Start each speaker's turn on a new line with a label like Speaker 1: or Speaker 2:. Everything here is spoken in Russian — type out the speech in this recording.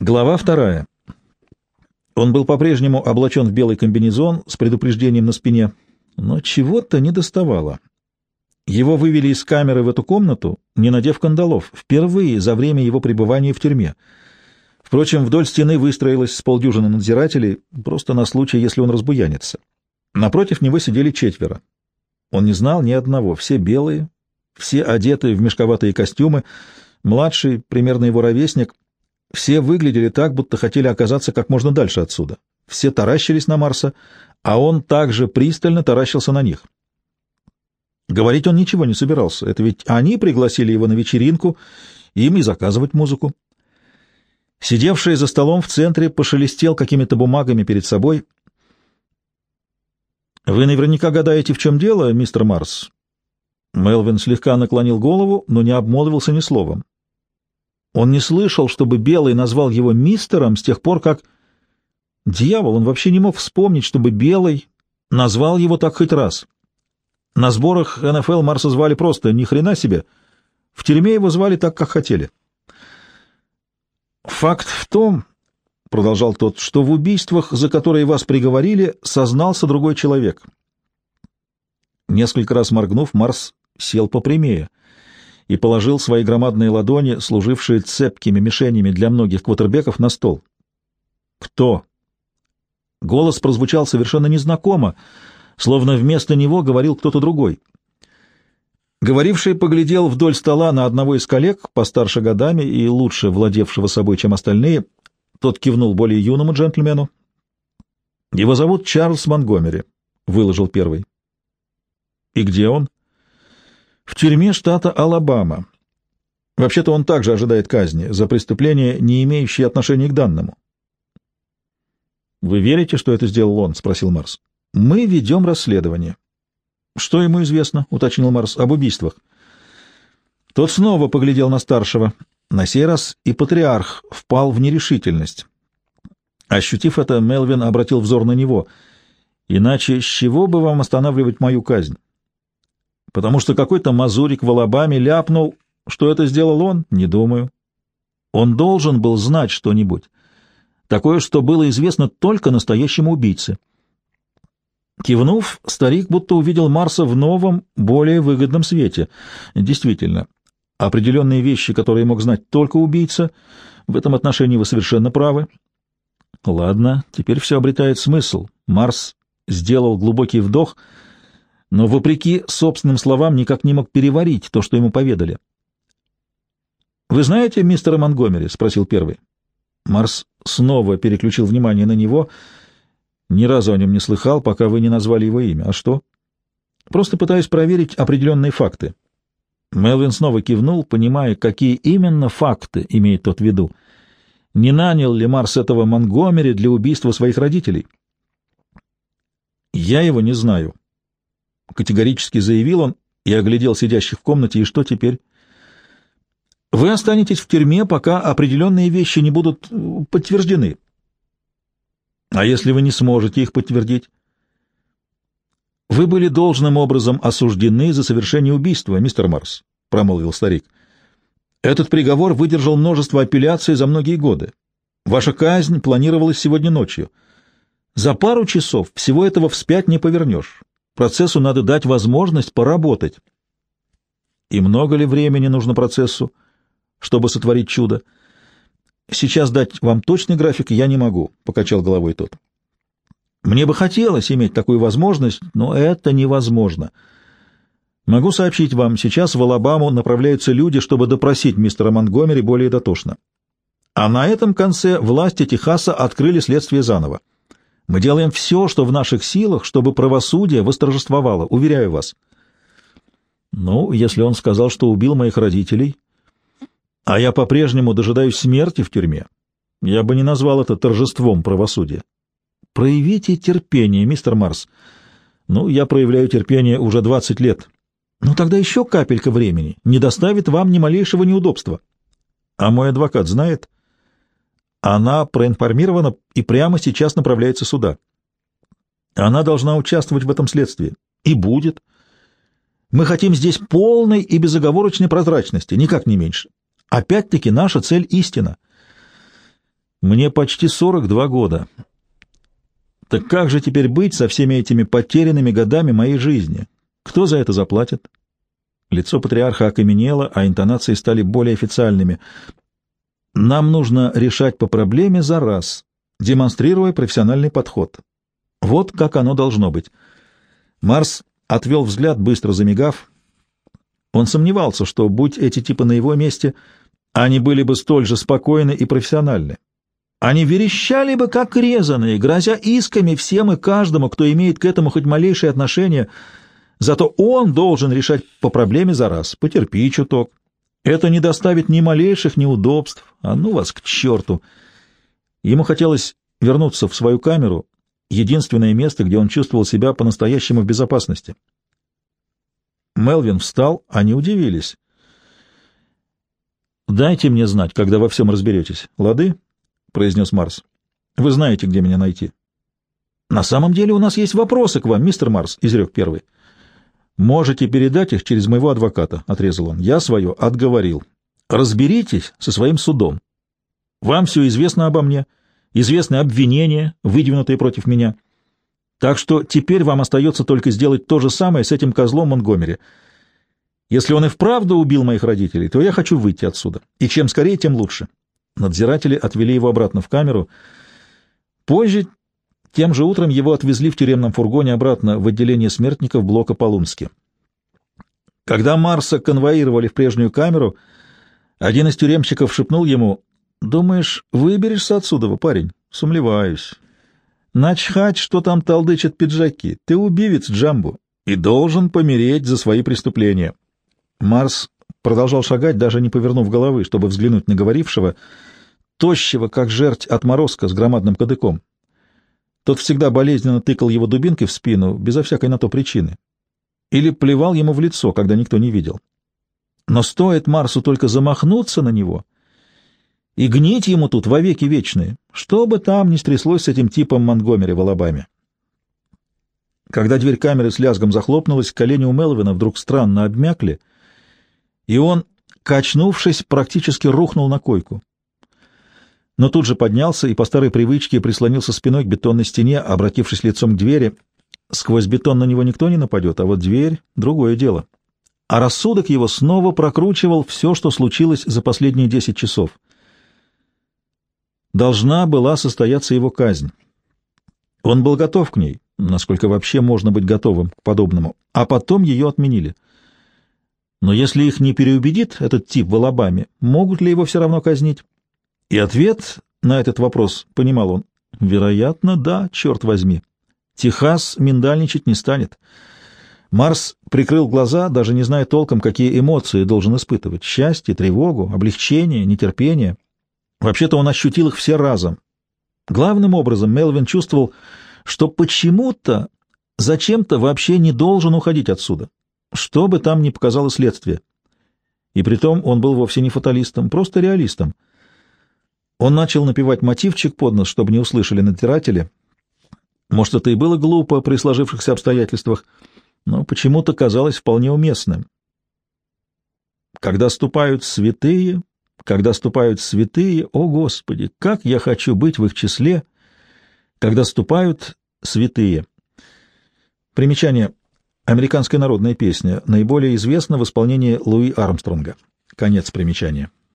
Speaker 1: Глава вторая. Он был по-прежнему облачен в белый комбинезон с предупреждением на спине, но чего-то не доставало. Его вывели из камеры в эту комнату, не надев кандалов, впервые за время его пребывания в тюрьме. Впрочем, вдоль стены выстроилось с полдюжины надзирателей, просто на случай, если он разбуянится. Напротив него сидели четверо. Он не знал ни одного, все белые, все одетые в мешковатые костюмы, младший, примерно его ровесник, все выглядели так, будто хотели оказаться как можно дальше отсюда. Все таращились на Марса, а он также пристально таращился на них. Говорить он ничего не собирался, это ведь они пригласили его на вечеринку, им и заказывать музыку. Сидевший за столом в центре пошелестел какими-то бумагами перед собой. «Вы наверняка гадаете, в чем дело, мистер Марс?» Мелвин слегка наклонил голову, но не обмолвился ни словом. Он не слышал, чтобы Белый назвал его мистером с тех пор, как... Дьявол, он вообще не мог вспомнить, чтобы Белый назвал его так хоть раз. На сборах НФЛ Марса звали просто «ни хрена себе». В тюрьме его звали так, как хотели. «Факт в том, — продолжал тот, — что в убийствах, за которые вас приговорили, сознался другой человек». Несколько раз моргнув, Марс сел попрямее и положил свои громадные ладони, служившие цепкими мишенями для многих квотербеков, на стол. «Кто?» Голос прозвучал совершенно незнакомо, словно вместо него говорил кто-то другой. Говоривший поглядел вдоль стола на одного из коллег, постарше годами и лучше владевшего собой, чем остальные. Тот кивнул более юному джентльмену. «Его зовут Чарльз Монгомери», — выложил первый. «И где он?» В тюрьме штата Алабама. Вообще-то он также ожидает казни за преступление, не имеющее отношения к данному. «Вы верите, что это сделал он?» — спросил Марс. «Мы ведем расследование». «Что ему известно?» — уточнил Марс. «Об убийствах». Тот снова поглядел на старшего. На сей раз и патриарх впал в нерешительность. Ощутив это, Мелвин обратил взор на него. «Иначе с чего бы вам останавливать мою казнь?» Потому что какой-то мазурик в Алабаме ляпнул, что это сделал он, не думаю. Он должен был знать что-нибудь, такое, что было известно только настоящему убийце. Кивнув, старик будто увидел Марса в новом, более выгодном свете. Действительно, определенные вещи, которые мог знать только убийца, в этом отношении вы совершенно правы. Ладно, теперь все обретает смысл. Марс сделал глубокий вдох — но, вопреки собственным словам, никак не мог переварить то, что ему поведали. «Вы знаете мистера Монгомери?» — спросил первый. Марс снова переключил внимание на него. «Ни разу о нем не слыхал, пока вы не назвали его имя. А что?» «Просто пытаюсь проверить определенные факты». Мелвин снова кивнул, понимая, какие именно факты имеет тот в виду. Не нанял ли Марс этого Монгомери для убийства своих родителей? «Я его не знаю», — категорически заявил он и оглядел сидящих в комнате. «И что теперь?» «Вы останетесь в тюрьме, пока определенные вещи не будут э, подтверждены». «А если вы не сможете их подтвердить?» «Вы были должным образом осуждены за совершение убийства, мистер Марс», — промолвил старик. «Этот приговор выдержал множество апелляций за многие годы. Ваша казнь планировалась сегодня ночью. За пару часов всего этого вспять не повернешь. Процессу надо дать возможность поработать. И много ли времени нужно процессу, чтобы сотворить чудо? Сейчас дать вам точный график я не могу, — покачал головой тот. Мне бы хотелось иметь такую возможность, но это невозможно. Могу сообщить вам, сейчас в Алабаму направляются люди, чтобы допросить мистера Монгомери более дотошно. А на этом конце власти Техаса открыли следствие заново. Мы делаем все, что в наших силах, чтобы правосудие восторжествовало, уверяю вас. Ну, если он сказал, что убил моих родителей, а я по-прежнему дожидаюсь смерти в тюрьме, я бы не назвал это торжеством правосудия. Проявите терпение, мистер Марс. Ну, я проявляю терпение уже двадцать лет. Ну, тогда еще капелька времени не доставит вам ни малейшего неудобства. А мой адвокат знает? Она проинформирована и прямо сейчас направляется сюда. Она должна участвовать в этом следствии. И будет. Мы хотим здесь полной и безоговорочной прозрачности, никак не меньше. Опять-таки наша цель — истина. Мне почти 42 года. Так как же теперь быть со всеми этими потерянными годами моей жизни? Кто за это заплатит? Лицо патриарха окаменело, а интонации стали более официальными. Нам нужно решать по проблеме за раз, демонстрируя профессиональный подход. Вот как оно должно быть. Марс отвел взгляд, быстро замигав. Он сомневался, что, будь эти типы на его месте, они были бы столь же спокойны и профессиональны. Они верещали бы, как резаные, грозя исками всем и каждому, кто имеет к этому хоть малейшее отношение. Зато он должен решать по проблеме за раз. Потерпи чуток. Это не доставит ни малейших неудобств. А ну вас к черту! Ему хотелось вернуться в свою камеру, единственное место, где он чувствовал себя по-настоящему в безопасности. Мелвин встал, они удивились. «Дайте мне знать, когда во всем разберетесь. Лады?» — произнес Марс. «Вы знаете, где меня найти». «На самом деле у нас есть вопросы к вам, мистер Марс», — изрек первый. «Можете передать их через моего адвоката», — отрезал он. «Я свое отговорил. Разберитесь со своим судом. Вам все известно обо мне, известны обвинения, выдвинутые против меня. Так что теперь вам остается только сделать то же самое с этим козлом Монгомери. Если он и вправду убил моих родителей, то я хочу выйти отсюда. И чем скорее, тем лучше». Надзиратели отвели его обратно в камеру. Позже, тем же утром, его отвезли в тюремном фургоне обратно в отделение смертников блока Полунски. Когда Марса конвоировали в прежнюю камеру, один из тюремщиков шепнул ему, «Думаешь, выберешься отсюда, парень? Сумлеваюсь. Начхать, что там толдычат пиджаки. Ты убивец, Джамбу, и должен помереть за свои преступления». Марс продолжал шагать, даже не повернув головы, чтобы взглянуть на говорившего, тощего, как жерть отморозка с громадным кадыком. Тот всегда болезненно тыкал его дубинкой в спину, безо всякой на то причины. Или плевал ему в лицо, когда никто не видел. Но стоит Марсу только замахнуться на него и гнить ему тут вовеки вечные, что бы там ни стряслось с этим типом Монгомери в Алабаме. Когда дверь камеры с лязгом захлопнулась, колени у Мелвина вдруг странно обмякли, и он, качнувшись, практически рухнул на койку. Но тут же поднялся и по старой привычке прислонился спиной к бетонной стене, обратившись лицом к двери. Сквозь бетон на него никто не нападет, а вот дверь — другое дело. А рассудок его снова прокручивал все, что случилось за последние десять часов. Должна была состояться его казнь. Он был готов к ней, насколько вообще можно быть готовым к подобному, а потом ее отменили — но если их не переубедит этот тип в Алабаме, могут ли его все равно казнить? И ответ на этот вопрос, понимал он, вероятно, да, черт возьми. Техас миндальничать не станет. Марс прикрыл глаза, даже не зная толком, какие эмоции должен испытывать. Счастье, тревогу, облегчение, нетерпение. Вообще-то он ощутил их все разом. Главным образом Мелвин чувствовал, что почему-то, зачем-то вообще не должен уходить отсюда что бы там ни показало следствие. И притом он был вовсе не фаталистом, просто реалистом. Он начал напевать мотивчик под нос, чтобы не услышали надзиратели. Может, это и было глупо при сложившихся обстоятельствах, но почему-то казалось вполне уместным. Когда ступают святые, когда ступают святые, о Господи, как я хочу быть в их числе, когда ступают святые. Примечание. Американская народная песня, наиболее известна в исполнении Луи Армстронга. Конец примечания.